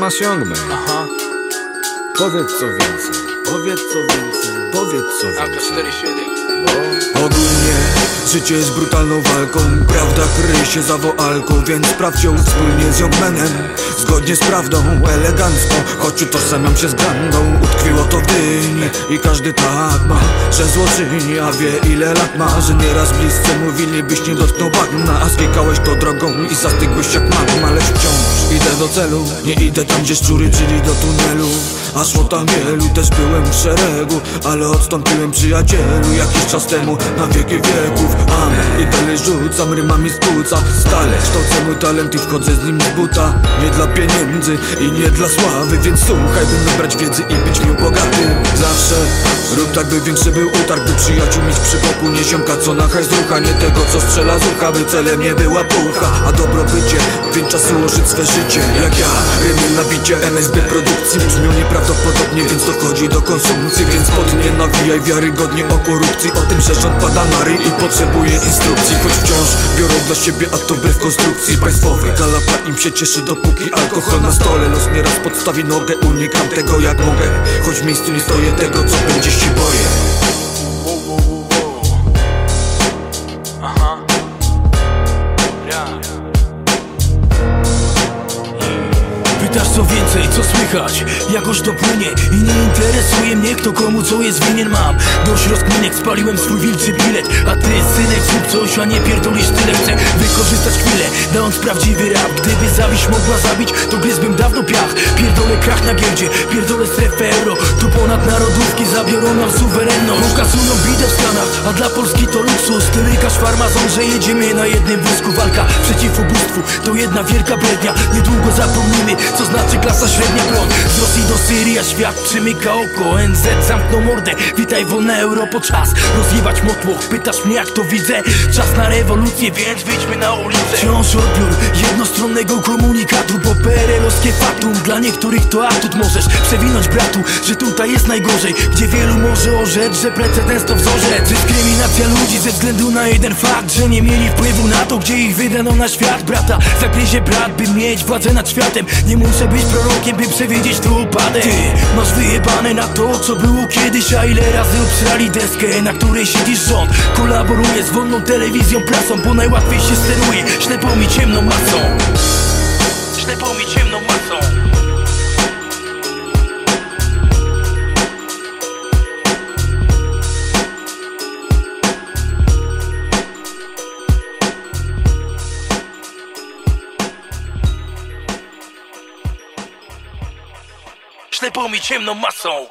masz ciągnąć. Aha, Powiedz co więcej, powiedz co więcej. powiedz co więcej. 47. Ogólnie życie jest brutalną walką Prawda kryje się za woalką Więc sprawdź ją wspólnie z Youngmanem Zgodnie z prawdą, elegancko Choć utożsamiam się z grandą Utkwiło to w dyni I każdy tak ma Że złoczyni, a wie ile lat ma Że nieraz bliscy mówili byś nie dotknął bagna. A skikałeś to drogą i zastygłeś jak magma Lecz wciąż idę do celu. Nie idę tam gdzie szczury, czyli do tunelu. A szło tam wielu, też byłem w szeregu Ale odstąpiłem przyjacielu. Jakiś czas temu, na wieki wieków I dalej rzucam rymami z płuca Stale kształcę mój talent i wchodzę z nim z buta. Nie dla pieniędzy i nie dla sławy Więc słuchaj, by nabrać wiedzy i być mił bogaty. Zawsze rób tak, by większy był utarg By przyjaciół mieć przy boku. Nie ziomka co na hajs rucha Nie tego co strzela z ucha By celem nie była pucha. A dobrobycie Więc czas ułożyć swe życie Jak ja, rymy na bicie MSB produkcji brzmią nieprawdopodobnie Więc dochodzi do konsumpcji. Więc pod nie nawijaj wiarygodnie o korupcji O tym, że rząd pada na ryj i potrzebuje instrukcji. Choć wciąż biorą dla siebie, a to wbrew konstrukcji państwowej. Kalapa im się cieszy dopóki alkohol na stole. Los nieraz podstawi nogę, unikam tego jak mogę. Choć w miejscu nie stoję tego, co będzie się Pytasz co więcej, co słychać, jakoś dopłynie I nie interesuje mnie kto komu co jest winien. Mam dość rozkminek, spaliłem swój wilczy bilet. A ty synek zrób coś, a nie pierdolisz tyle. Chcę wykorzystać chwilę, dając prawdziwy rap. Gdyby zawiść mogła zabić, to gryzłbym dawno piach. Pierdolę krach na giełdzie, pierdolę strefę euro ponad narodówki zabiorą nam suwerenność. Pokazują bidę w Stanach, a dla Polski to luksus Tyrykasz farmazon, że jedziemy na jednym wózku. Walka przeciw ubóstwu, to jedna wielka brednia. Niedługo zapomnimy, co znaczy klasa średnia. Broń Z Rosji do Syrii, a świat przymyka oko. NZ zamknął mordę, witaj wolna Europo Czas rozjebać motłoch, pytasz mnie jak to widzę? Czas na rewolucję, więc wyjdźmy na ulicę. Wciąż odbiór jednostronnego komunikatu Bo PRL-owskie faktum, dla niektórych to atut. Możesz przewinąć bratu, że tutaj jest najgorzej. Gdzie wielu może orzec, że precedens to wzorzec. Dyskryminacja ludzi ze względu na jeden fakt Że nie mieli wpływu na to, gdzie ich wydano na świat Brata. Zagryzie brat, by mieć władzę nad światem. Nie muszę być prorokiem, by przewidzieć tu upadek. Ty masz wyjebane na to, co było kiedyś A ile razy obsrali deskę, na której siedzisz rząd. Kolaboruje z wolną telewizją, prasą Bo najłatwiej się steruje. Ślepą i ciemną masą. Ślepą i ciemną masą Ślepą i ciemną masą